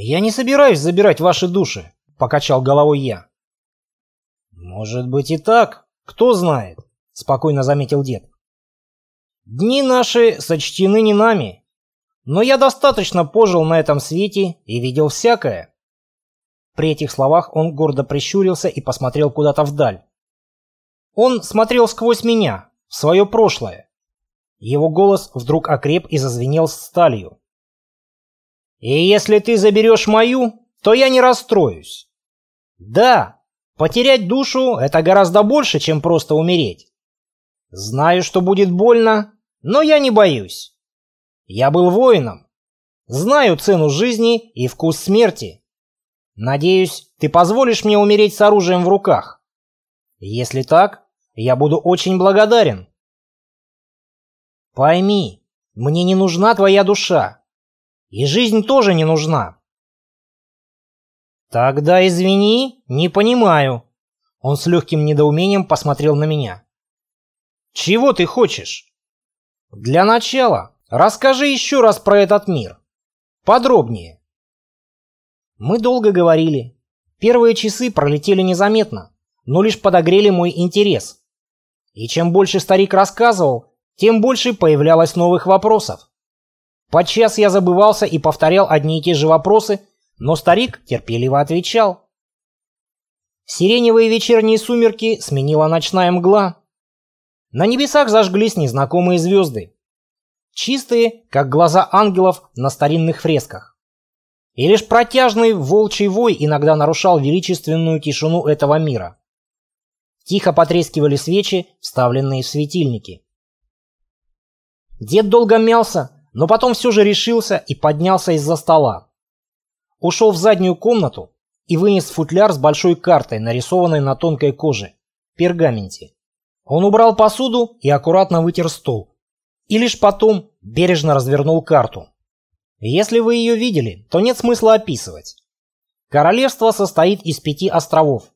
«Я не собираюсь забирать ваши души», — покачал головой я. «Может быть и так, кто знает», — спокойно заметил дед. «Дни наши сочтены не нами, но я достаточно пожил на этом свете и видел всякое». При этих словах он гордо прищурился и посмотрел куда-то вдаль. Он смотрел сквозь меня, в свое прошлое. Его голос вдруг окреп и зазвенел сталью. «И если ты заберешь мою, то я не расстроюсь. Да, потерять душу — это гораздо больше, чем просто умереть. Знаю, что будет больно, но я не боюсь. Я был воином. Знаю цену жизни и вкус смерти. Надеюсь, ты позволишь мне умереть с оружием в руках. Если так, я буду очень благодарен. Пойми, мне не нужна твоя душа. И жизнь тоже не нужна. Тогда извини, не понимаю. Он с легким недоумением посмотрел на меня. Чего ты хочешь? Для начала расскажи еще раз про этот мир. Подробнее. Мы долго говорили. Первые часы пролетели незаметно, но лишь подогрели мой интерес. И чем больше старик рассказывал, тем больше появлялось новых вопросов. Подчас я забывался и повторял одни и те же вопросы, но старик терпеливо отвечал. Сиреневые вечерние сумерки сменила ночная мгла. На небесах зажглись незнакомые звезды. Чистые, как глаза ангелов на старинных фресках. И лишь протяжный волчий вой иногда нарушал величественную тишину этого мира. Тихо потрескивали свечи, вставленные в светильники. Дед долго мялся, но потом все же решился и поднялся из-за стола. Ушел в заднюю комнату и вынес футляр с большой картой, нарисованной на тонкой коже, пергаменте. Он убрал посуду и аккуратно вытер стол. И лишь потом бережно развернул карту. Если вы ее видели, то нет смысла описывать. Королевство состоит из пяти островов.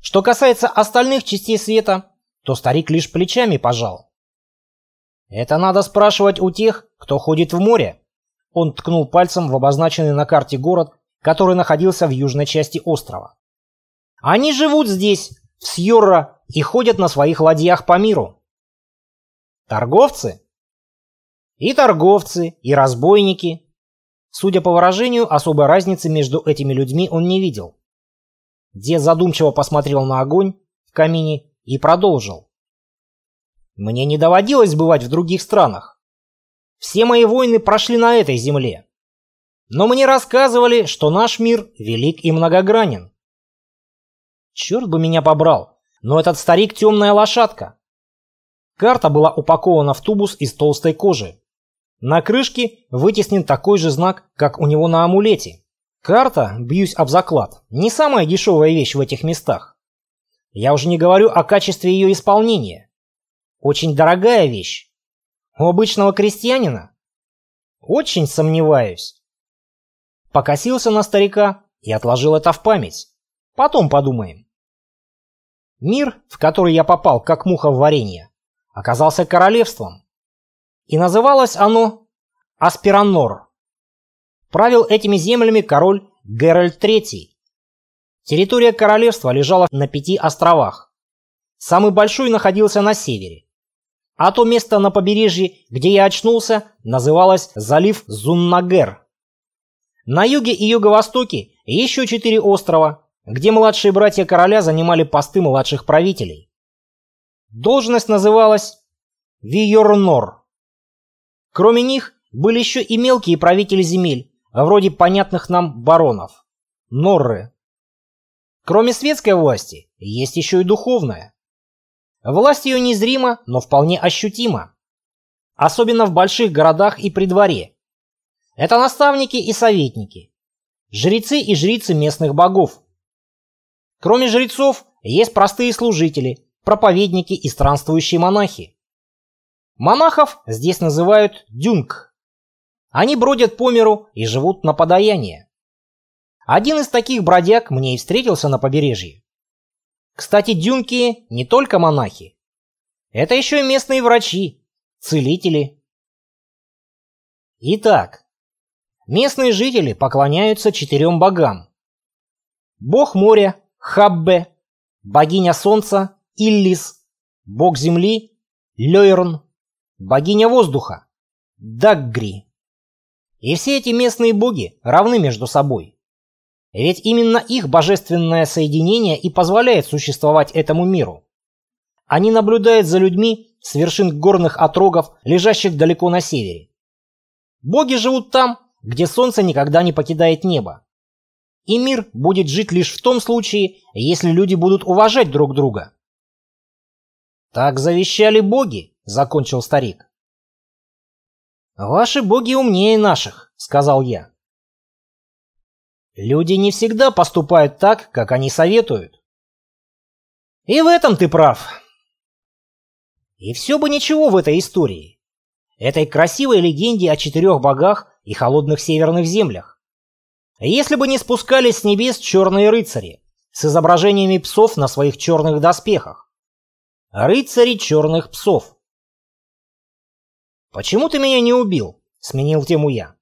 Что касается остальных частей света, то старик лишь плечами пожал. Это надо спрашивать у тех, кто ходит в море. Он ткнул пальцем в обозначенный на карте город, который находился в южной части острова. Они живут здесь, в Сьорра, и ходят на своих ладьях по миру. Торговцы? И торговцы, и разбойники, Судя по выражению, особой разницы между этими людьми он не видел. Дед задумчиво посмотрел на огонь в камине и продолжил. «Мне не доводилось бывать в других странах. Все мои войны прошли на этой земле. Но мне рассказывали, что наш мир велик и многогранен. Черт бы меня побрал, но этот старик темная лошадка. Карта была упакована в тубус из толстой кожи. На крышке вытеснен такой же знак, как у него на амулете. Карта, бьюсь об заклад, не самая дешевая вещь в этих местах. Я уже не говорю о качестве ее исполнения. Очень дорогая вещь. У обычного крестьянина? Очень сомневаюсь. Покосился на старика и отложил это в память. Потом подумаем. Мир, в который я попал, как муха в варенье, оказался королевством. И называлось оно Аспиранор. Правил этими землями король Геральт III. Территория королевства лежала на пяти островах. Самый большой находился на севере. А то место на побережье, где я очнулся, называлось залив Зуннагер. На юге и юго-востоке еще четыре острова, где младшие братья короля занимали посты младших правителей. Должность называлась Виорнор. Кроме них были еще и мелкие правители земель, вроде понятных нам баронов. Норры. Кроме светской власти, есть еще и духовная. Власть ее незрима, но вполне ощутима. Особенно в больших городах и при дворе. Это наставники и советники. Жрецы и жрицы местных богов. Кроме жрецов, есть простые служители, проповедники и странствующие монахи. Монахов здесь называют дюнг. Они бродят по миру и живут на подаяние. Один из таких бродяг мне и встретился на побережье. Кстати, дюнки не только монахи. Это еще и местные врачи, целители. Итак, местные жители поклоняются четырем богам. Бог моря – Хаббе, богиня солнца – Иллис, бог земли – Лёйрн, богиня воздуха – Даггри. И все эти местные боги равны между собой. Ведь именно их божественное соединение и позволяет существовать этому миру. Они наблюдают за людьми с вершин горных отрогов, лежащих далеко на севере. Боги живут там, где солнце никогда не покидает небо. И мир будет жить лишь в том случае, если люди будут уважать друг друга. «Так завещали боги», — закончил старик. «Ваши боги умнее наших», — сказал я. «Люди не всегда поступают так, как они советуют». «И в этом ты прав», и все бы ничего в этой истории. Этой красивой легенде о четырех богах и холодных северных землях. Если бы не спускались с небес черные рыцари с изображениями псов на своих черных доспехах. Рыцари черных псов. «Почему ты меня не убил?» — сменил тему я.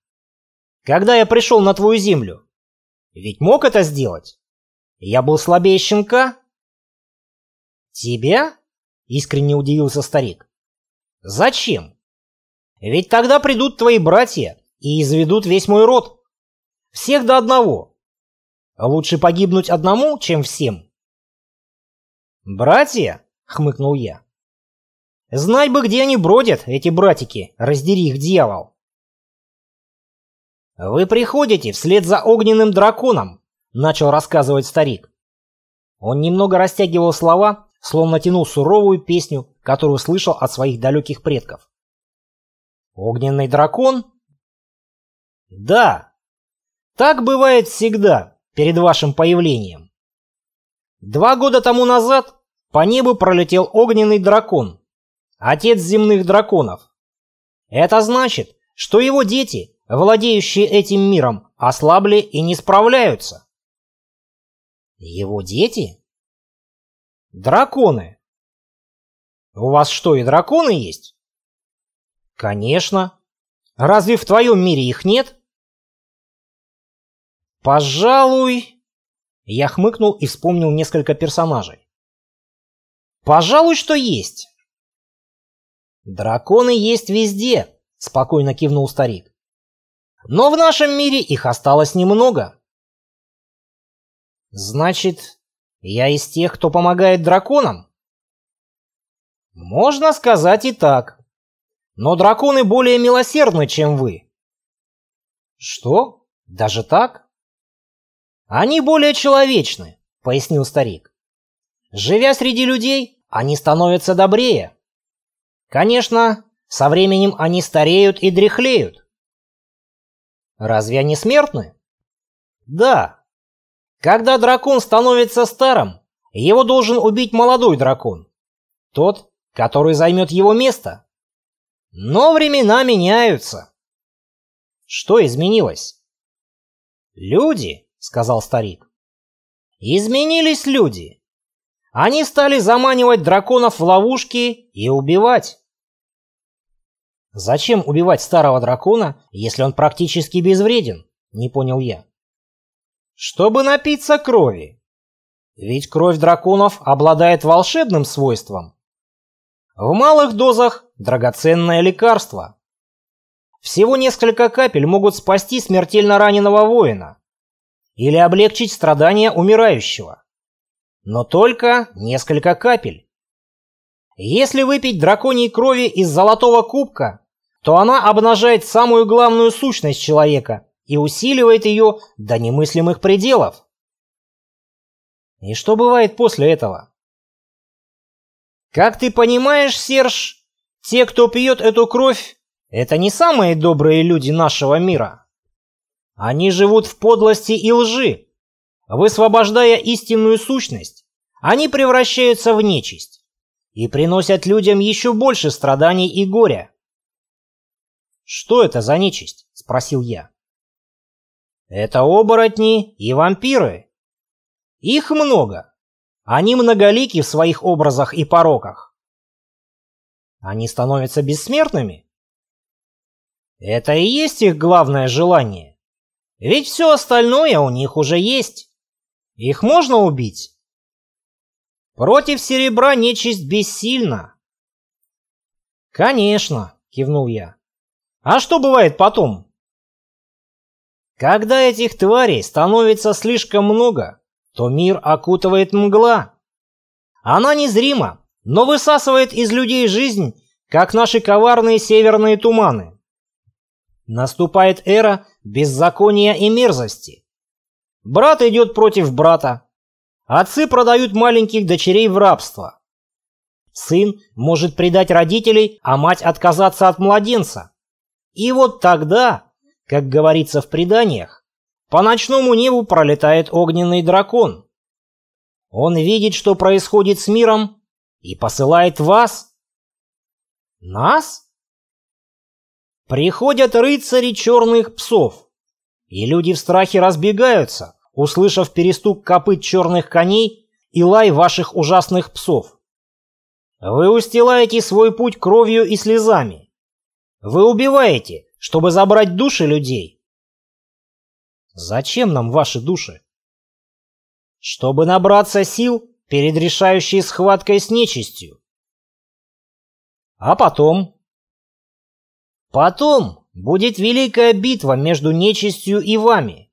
«Когда я пришел на твою землю? Ведь мог это сделать? Я был слабее щенка?» «Тебя?» Искренне удивился старик. Зачем? Ведь тогда придут твои братья и изведут весь мой род. Всех до одного. Лучше погибнуть одному, чем всем. Братья? Хмыкнул я. Знай бы, где они бродят, эти братики, раздери их, дьявол. Вы приходите вслед за огненным драконом, начал рассказывать старик. Он немного растягивал слова, словно тянул суровую песню, которую слышал от своих далеких предков. «Огненный дракон?» «Да. Так бывает всегда, перед вашим появлением. Два года тому назад по небу пролетел огненный дракон, отец земных драконов. Это значит, что его дети, владеющие этим миром, ослабли и не справляются». «Его дети?» Драконы. У вас что, и драконы есть? Конечно. Разве в твоем мире их нет? Пожалуй... Я хмыкнул и вспомнил несколько персонажей. Пожалуй, что есть. Драконы есть везде, спокойно кивнул старик. Но в нашем мире их осталось немного. Значит, я из тех, кто помогает драконам? Можно сказать и так. Но драконы более милосердны, чем вы. Что? Даже так? Они более человечны, пояснил старик. Живя среди людей, они становятся добрее. Конечно, со временем они стареют и дряхлеют. Разве они смертны? Да, когда дракон становится старым, его должен убить молодой дракон. Тот, который займет его место. Но времена меняются. Что изменилось? Люди, сказал старик. Изменились люди. Они стали заманивать драконов в ловушки и убивать. Зачем убивать старого дракона, если он практически безвреден? Не понял я чтобы напиться крови. Ведь кровь драконов обладает волшебным свойством. В малых дозах драгоценное лекарство. Всего несколько капель могут спасти смертельно раненого воина или облегчить страдания умирающего. Но только несколько капель. Если выпить драконьей крови из золотого кубка, то она обнажает самую главную сущность человека и усиливает ее до немыслимых пределов. И что бывает после этого? Как ты понимаешь, Серж, те, кто пьет эту кровь, это не самые добрые люди нашего мира. Они живут в подлости и лжи. Высвобождая истинную сущность, они превращаются в нечисть и приносят людям еще больше страданий и горя. «Что это за нечисть?» – спросил я. Это оборотни и вампиры. Их много. Они многолики в своих образах и пороках. Они становятся бессмертными? Это и есть их главное желание. Ведь все остальное у них уже есть. Их можно убить? Против серебра нечисть бессильна. Конечно, кивнул я. А что бывает потом? Когда этих тварей становится слишком много, то мир окутывает мгла. Она незрима, но высасывает из людей жизнь, как наши коварные северные туманы. Наступает эра беззакония и мерзости. Брат идет против брата. Отцы продают маленьких дочерей в рабство. Сын может предать родителей, а мать отказаться от младенца. И вот тогда, как говорится в преданиях, по ночному небу пролетает огненный дракон. Он видит, что происходит с миром, и посылает вас. Нас? Приходят рыцари черных псов, и люди в страхе разбегаются, услышав перестук копыт черных коней и лай ваших ужасных псов. Вы устилаете свой путь кровью и слезами. Вы убиваете, чтобы забрать души людей. Зачем нам ваши души? Чтобы набраться сил перед решающей схваткой с нечистью. А потом? Потом будет великая битва между нечистью и вами.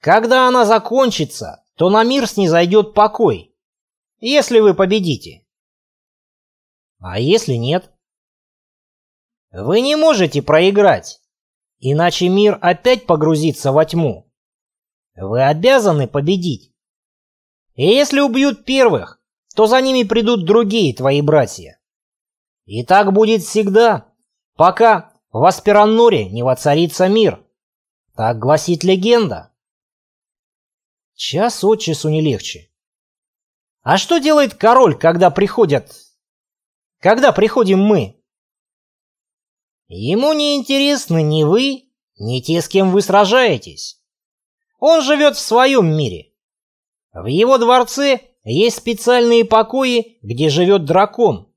Когда она закончится, то на мир снизойдет покой, если вы победите. А если нет? Вы не можете проиграть, иначе мир опять погрузится во тьму. Вы обязаны победить. И если убьют первых, то за ними придут другие твои братья. И так будет всегда, пока в Аспиранноре не воцарится мир. Так гласит легенда. Час от часу не легче. А что делает король, когда приходят... Когда приходим мы? Ему не интересны ни вы, ни те, с кем вы сражаетесь. Он живет в своем мире. В его дворце есть специальные покои, где живет дракон.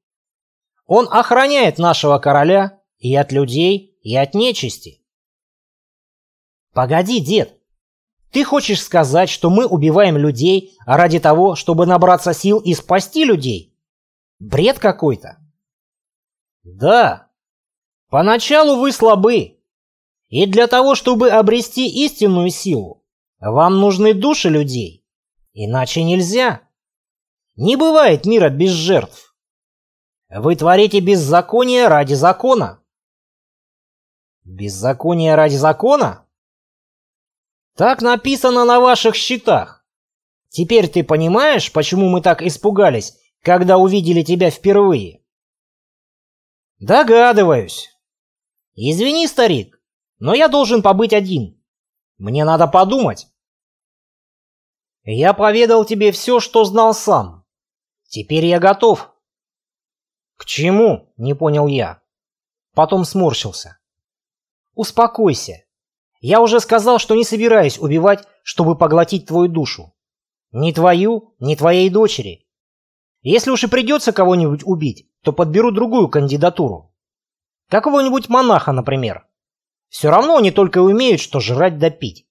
Он охраняет нашего короля и от людей, и от нечисти. Погоди, дед, ты хочешь сказать, что мы убиваем людей ради того, чтобы набраться сил и спасти людей? Бред какой-то. Да. Поначалу вы слабы. И для того, чтобы обрести истинную силу, вам нужны души людей. Иначе нельзя. Не бывает мира без жертв. Вы творите беззаконие ради закона. Беззаконие ради закона? Так написано на ваших счетах. Теперь ты понимаешь, почему мы так испугались, когда увидели тебя впервые? Догадываюсь. Извини, старик, но я должен побыть один. Мне надо подумать. Я поведал тебе все, что знал сам. Теперь я готов. К чему? Не понял я. Потом сморщился. Успокойся. Я уже сказал, что не собираюсь убивать, чтобы поглотить твою душу. Ни твою, ни твоей дочери. Если уж и придется кого-нибудь убить, то подберу другую кандидатуру. Какого-нибудь монаха, например. Все равно они только умеют, что жрать да пить.